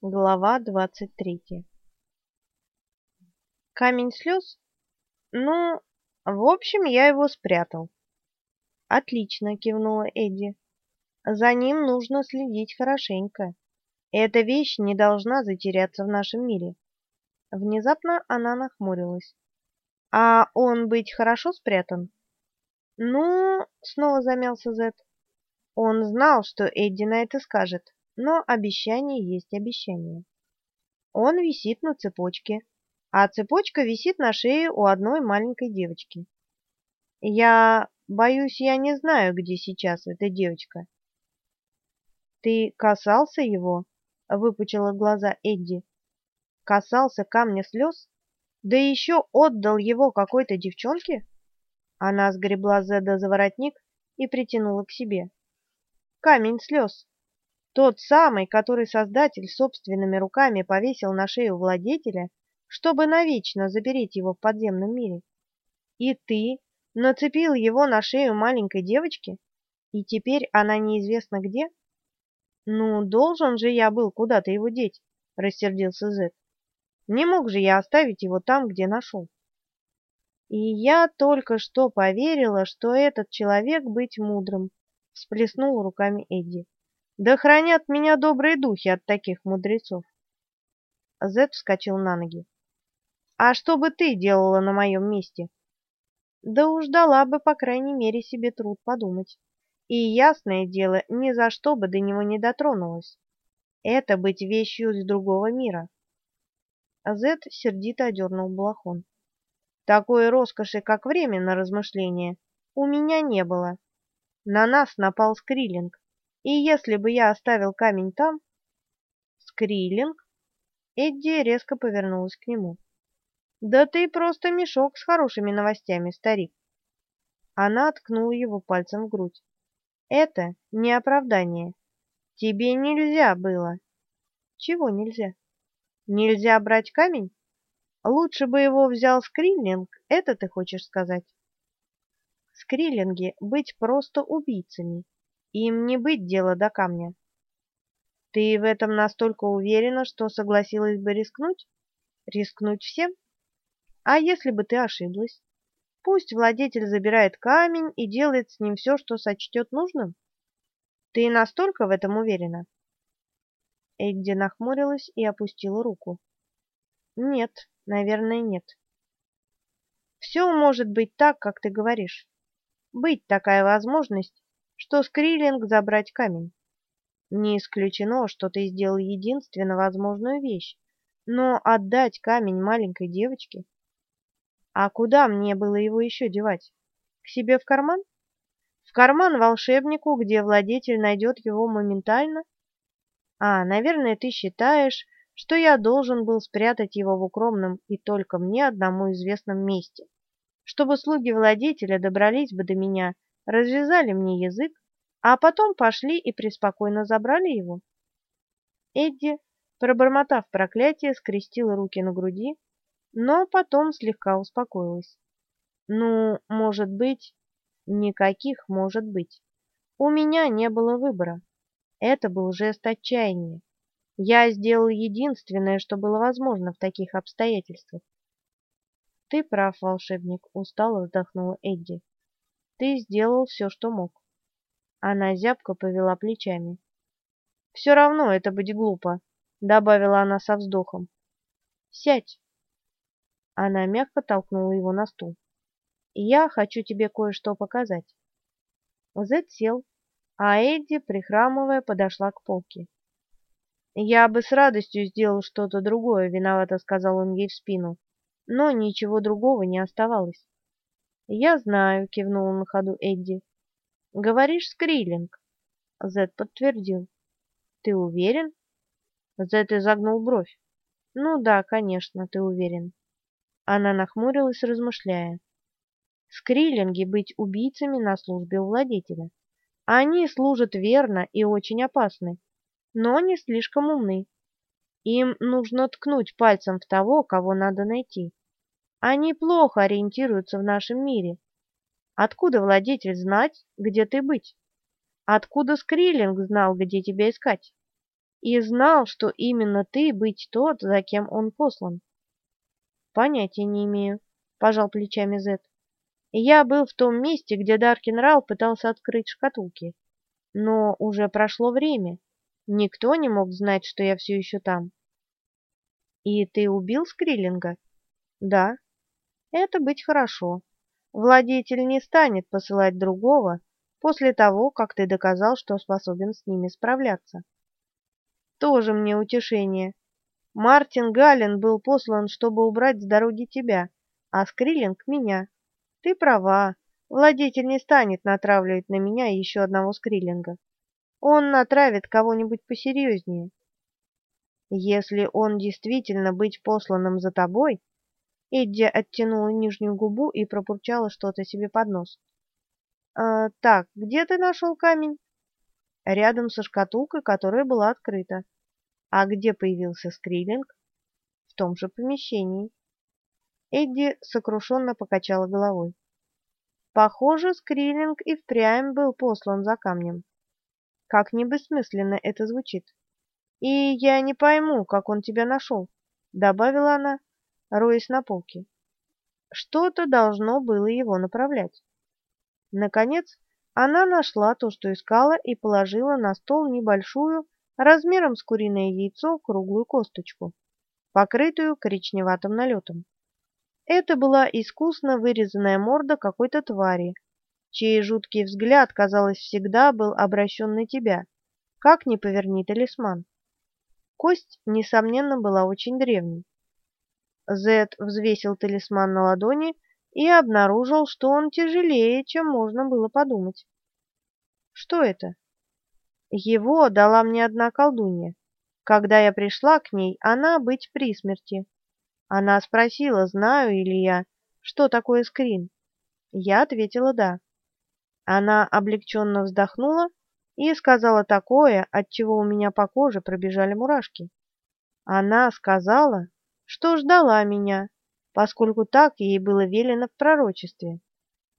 Глава двадцать третья. Камень слез? Ну, в общем, я его спрятал. Отлично, кивнула Эдди. За ним нужно следить хорошенько. Эта вещь не должна затеряться в нашем мире. Внезапно она нахмурилась. А он быть хорошо спрятан? Ну, снова замялся Зет. Он знал, что Эдди на это скажет но обещание есть обещание. Он висит на цепочке, а цепочка висит на шее у одной маленькой девочки. Я боюсь, я не знаю, где сейчас эта девочка. Ты касался его? выпучила глаза Эдди. Касался камня слез? Да еще отдал его какой-то девчонке? Она сгребла Зеда за воротник и притянула к себе. Камень слез. Тот самый, который Создатель собственными руками повесил на шею владетеля, чтобы навечно запереть его в подземном мире. И ты нацепил его на шею маленькой девочки, и теперь она неизвестно где? Ну, должен же я был куда-то его деть, рассердился Зет. Не мог же я оставить его там, где нашел. И я только что поверила, что этот человек быть мудрым, всплеснул руками Эдди. Да хранят меня добрые духи от таких мудрецов. Зет вскочил на ноги. А что бы ты делала на моем месте? Да уж дала бы, по крайней мере, себе труд подумать. И, ясное дело, ни за что бы до него не дотронулась. Это быть вещью из другого мира. Зет сердито одернул балахон. Такой роскоши, как время на размышление, у меня не было. На нас напал Скриллинг, и если бы я оставил камень там... Скриллинг? Эдди резко повернулась к нему. Да ты просто мешок с хорошими новостями, старик. Она ткнула его пальцем в грудь. Это не оправдание. Тебе нельзя было. Чего нельзя? Нельзя брать камень? Лучше бы его взял Скриллинг, это ты хочешь сказать? Скриллинги быть просто убийцами. Им не быть дела до камня. Ты в этом настолько уверена, что согласилась бы рискнуть? Рискнуть всем? А если бы ты ошиблась? Пусть владетель забирает камень и делает с ним все, что сочтет нужным. Ты настолько в этом уверена? Эдди нахмурилась и опустила руку. Нет, наверное, нет. Все может быть так, как ты говоришь. Быть такая возможность, что Скриллинг забрать камень. Не исключено, что ты сделал единственно возможную вещь, но отдать камень маленькой девочке? А куда мне было его еще девать? К себе в карман? В карман волшебнику, где владетель найдет его моментально? А, наверное, ты считаешь, что я должен был спрятать его в укромном и только мне одному известном месте, чтобы слуги владетеля добрались бы до меня развязали мне язык, а потом пошли и преспокойно забрали его. Эдди, пробормотав проклятие, скрестила руки на груди, но потом слегка успокоилась. Ну, может быть, никаких может быть. У меня не было выбора. Это был жест отчаяния. Я сделал единственное, что было возможно в таких обстоятельствах. Ты прав, волшебник, устало вздохнула Эдди. Ты сделал все, что мог. Она зябко повела плечами. «Все равно это быть глупо, добавила она со вздохом. Сядь. Она мягко толкнула его на стул. Я хочу тебе кое-что показать. Зед сел, а Эдди, прихрамывая, подошла к полке. Я бы с радостью сделал что-то другое, виновато сказал он ей в спину, но ничего другого не оставалось. «Я знаю», — кивнул на ходу Эдди. «Говоришь, Скриллинг?» Зед подтвердил. «Ты уверен?» Зед изогнул бровь. «Ну да, конечно, ты уверен». Она нахмурилась, размышляя. Скриллинги быть убийцами на службе у владетеля. Они служат верно и очень опасны, но не слишком умны. Им нужно ткнуть пальцем в того, кого надо найти. Они плохо ориентируются в нашем мире. Откуда владетель знать, где ты быть? Откуда Скриллинг знал, где тебя искать? и знал, что именно ты быть тот, за кем он послан. Понятия не имею, пожал плечами Зет. Я был в том месте, где Даркин Рал пытался открыть шкатулки. Но уже прошло время. Никто не мог знать, что я все еще там. И ты убил Скриллинга? Да. Это быть хорошо. Владетель не станет посылать другого после того, как ты доказал, что способен с ними справляться. Тоже мне утешение. Мартин Галлен был послан, чтобы убрать с дороги тебя, а Скриллинг — меня. Ты права. Владетель не станет натравливать на меня еще одного скриллинга. Он натравит кого-нибудь посерьезнее. Если он действительно быть посланным за тобой, Эдди оттянула нижнюю губу и пробурчала что-то себе под нос. «А, «Так, где ты нашел камень?» «Рядом со шкатулкой, которая была открыта». «А где появился Скриллинг?» «В том же помещении». Эдди сокрушенно покачала головой. Похоже, Скриллинг и впрямь был послан за камнем. Как не бессмысленно это звучит. И я не пойму, как он тебя нашел, — добавила она, роясь на полке. Что-то должно было его направлять. Наконец, она нашла то, что искала, и положила на стол небольшую, размером с куриное яйцо, круглую косточку, покрытую коричневатым налетом. Это была искусно вырезанная морда какой-то твари, чей жуткий взгляд, казалось, всегда был обращен на тебя, как ни поверни талисман. Кость, несомненно, была очень древней. Зед взвесил талисман на ладони и обнаружил, что он тяжелее, чем можно было подумать. Что это? Его дала мне одна колдунья. Когда я пришла к ней, она быть при смерти. Она спросила, знаю ли я, что такое скрин. Я ответила «да». Она облегченно вздохнула и сказала такое, от чего у меня по коже пробежали мурашки. Она сказала, что ждала меня, поскольку так ей было велено в пророчестве.